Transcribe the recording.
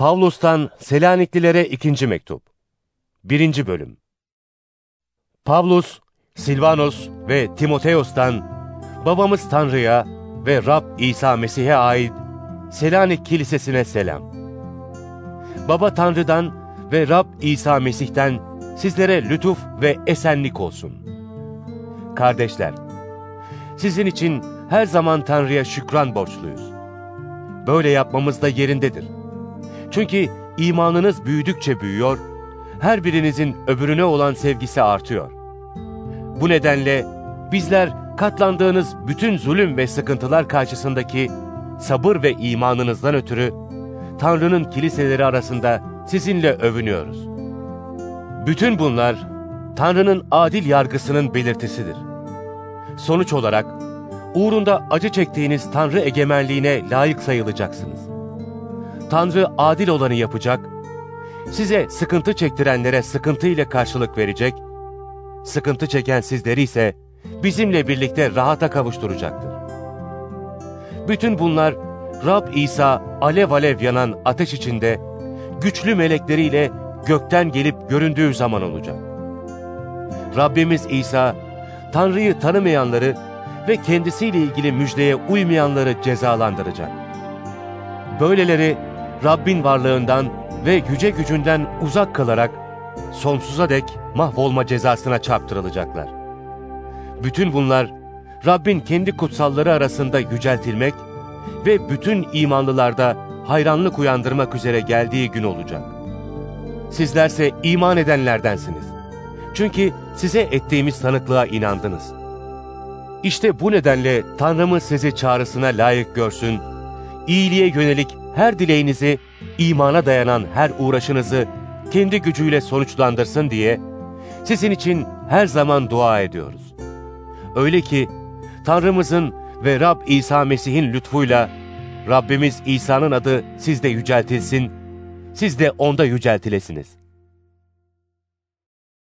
Pavlus'tan Selaniklilere ikinci mektup. Birinci bölüm. Pavlus, Silvanos ve Timoteos'tan babamız Tanrı'ya ve Rab İsa Mesih'e ait Selanik Kilisesi'ne selam. Baba Tanrı'dan ve Rab İsa Mesih'ten sizlere lütuf ve esenlik olsun. Kardeşler, sizin için her zaman Tanrı'ya şükran borçluyuz. Böyle yapmamız da yerindedir. Çünkü imanınız büyüdükçe büyüyor, her birinizin öbürüne olan sevgisi artıyor. Bu nedenle bizler katlandığınız bütün zulüm ve sıkıntılar karşısındaki sabır ve imanınızdan ötürü Tanrı'nın kiliseleri arasında sizinle övünüyoruz. Bütün bunlar Tanrı'nın adil yargısının belirtisidir. Sonuç olarak uğrunda acı çektiğiniz Tanrı egemenliğine layık sayılacaksınız. Tanrı adil olanı yapacak, size sıkıntı çektirenlere sıkıntı ile karşılık verecek, sıkıntı çeken sizleri ise bizimle birlikte rahata kavuşturacaktır. Bütün bunlar Rab İsa alev alev yanan ateş içinde güçlü melekleriyle gökten gelip göründüğü zaman olacak. Rabbimiz İsa, Tanrı'yı tanımayanları ve kendisiyle ilgili müjdeye uymayanları cezalandıracak. Böyleleri Rabbin varlığından ve yüce gücünden uzak kalarak sonsuza dek mahvolma cezasına çarptırılacaklar. Bütün bunlar Rabbin kendi kutsalları arasında yüceltilmek ve bütün imanlılarda hayranlık uyandırmak üzere geldiği gün olacak. Sizlerse iman edenlerdensiniz. Çünkü size ettiğimiz tanıklığa inandınız. İşte bu nedenle Tanrımız sizi çağrısına layık görsün, iyiliğe yönelik her dileğinizi, imana dayanan her uğraşınızı kendi gücüyle sonuçlandırsın diye sizin için her zaman dua ediyoruz. Öyle ki Tanrımızın ve Rab İsa Mesih'in lütfuyla Rabbimiz İsa'nın adı sizde yüceltilsin, siz de onda yüceltilesiniz.